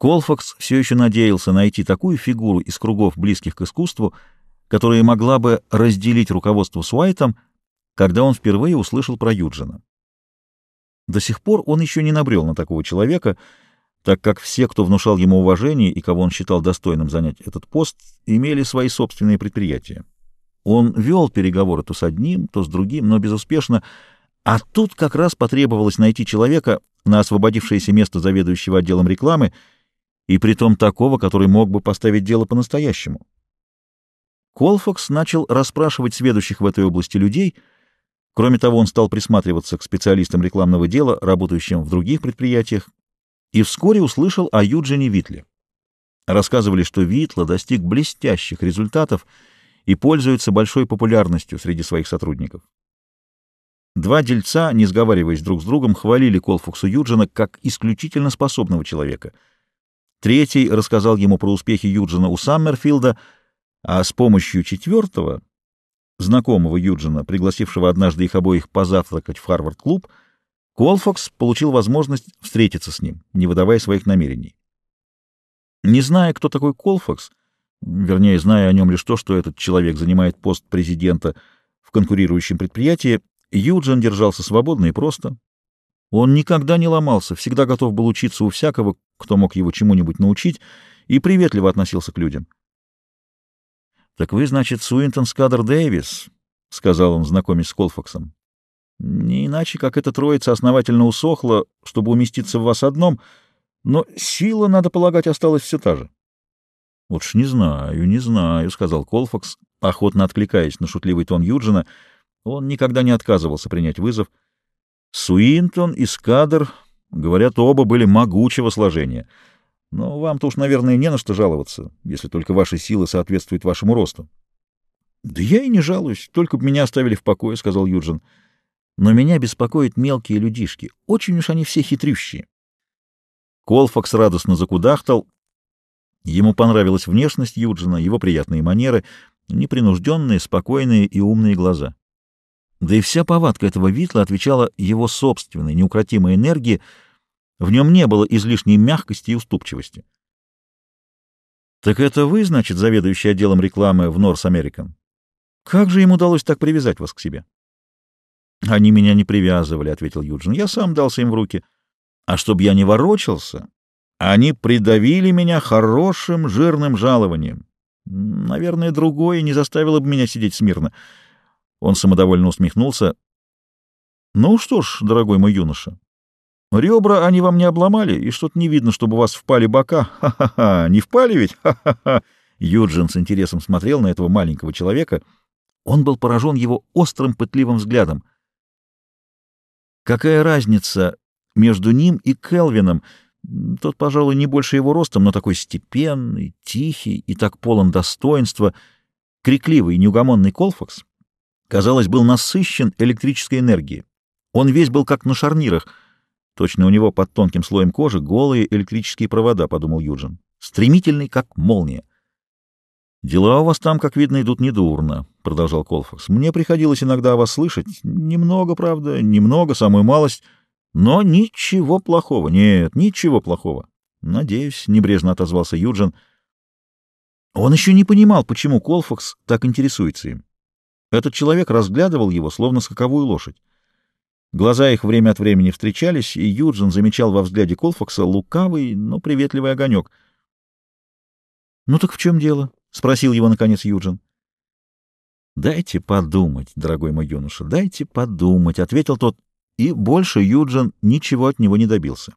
Колфакс все еще надеялся найти такую фигуру из кругов, близких к искусству, которая могла бы разделить руководство с Уайтом, когда он впервые услышал про Юджина. До сих пор он еще не набрел на такого человека, так как все, кто внушал ему уважение и кого он считал достойным занять этот пост, имели свои собственные предприятия. Он вел переговоры то с одним, то с другим, но безуспешно, а тут как раз потребовалось найти человека на освободившееся место заведующего отделом рекламы, и притом такого, который мог бы поставить дело по-настоящему. Колфакс начал расспрашивать сведущих в этой области людей, кроме того, он стал присматриваться к специалистам рекламного дела, работающим в других предприятиях, и вскоре услышал о Юджине Витле. Рассказывали, что Витла достиг блестящих результатов и пользуется большой популярностью среди своих сотрудников. Два дельца, не сговариваясь друг с другом, хвалили Колфаксу Юджина как исключительно способного человека. Третий рассказал ему про успехи Юджина у Саммерфилда, а с помощью четвертого, знакомого Юджина, пригласившего однажды их обоих позавтракать в Харвард-клуб, Колфакс получил возможность встретиться с ним, не выдавая своих намерений. Не зная, кто такой Колфакс, вернее, зная о нем лишь то, что этот человек занимает пост президента в конкурирующем предприятии, Юджин держался свободно и просто. Он никогда не ломался, всегда готов был учиться у всякого, кто мог его чему-нибудь научить, и приветливо относился к людям. — Так вы, значит, Суинтон Скадр Дэвис, — сказал он, знакомясь с Колфаксом. — Не иначе, как эта троица основательно усохла, чтобы уместиться в вас одном, но сила, надо полагать, осталась все та же. — Вот ж не знаю, не знаю, — сказал Колфакс, охотно откликаясь на шутливый тон Юджина — он никогда не отказывался принять вызов. Суинтон и Скадр, говорят, оба были могучего сложения. Но вам-то уж, наверное, не на что жаловаться, если только ваши силы соответствуют вашему росту. — Да я и не жалуюсь, только бы меня оставили в покое, — сказал Юджин. — Но меня беспокоят мелкие людишки. Очень уж они все хитрющие. Колфакс радостно закудахтал. Ему понравилась внешность Юджина, его приятные манеры, непринужденные, спокойные и умные глаза. Да и вся повадка этого Витла отвечала его собственной, неукротимой энергии, в нем не было излишней мягкости и уступчивости. «Так это вы, значит, заведующий отделом рекламы в Норс Американ? Как же им удалось так привязать вас к себе?» «Они меня не привязывали», — ответил Юджин. «Я сам дался им в руки. А чтобы я не ворочался, они придавили меня хорошим жирным жалованием. Наверное, другое не заставило бы меня сидеть смирно». Он самодовольно усмехнулся. «Ну что ж, дорогой мой юноша, ребра они вам не обломали, и что-то не видно, чтобы у вас впали бока. Ха-ха-ха! Не впали ведь? Ха-ха-ха!» Юджин с интересом смотрел на этого маленького человека. Он был поражен его острым пытливым взглядом. Какая разница между ним и Келвином? Тот, пожалуй, не больше его ростом, но такой степенный, тихий и так полон достоинства, крикливый и неугомонный Колфакс казалось, был насыщен электрической энергией. Он весь был как на шарнирах. Точно у него под тонким слоем кожи голые электрические провода, — подумал Юджин. Стремительный, как молния. «Дела у вас там, как видно, идут недурно», — продолжал Колфакс. «Мне приходилось иногда о вас слышать. Немного, правда, немного, самую малость. Но ничего плохого. Нет, ничего плохого. Надеюсь, — небрежно отозвался Юджин. Он еще не понимал, почему Колфакс так интересуется им. Этот человек разглядывал его, словно скаковую лошадь. Глаза их время от времени встречались, и Юджин замечал во взгляде Колфакса лукавый, но приветливый огонек. — Ну так в чем дело? — спросил его, наконец, Юджин. — Дайте подумать, дорогой мой юноша, дайте подумать, — ответил тот, и больше Юджин ничего от него не добился.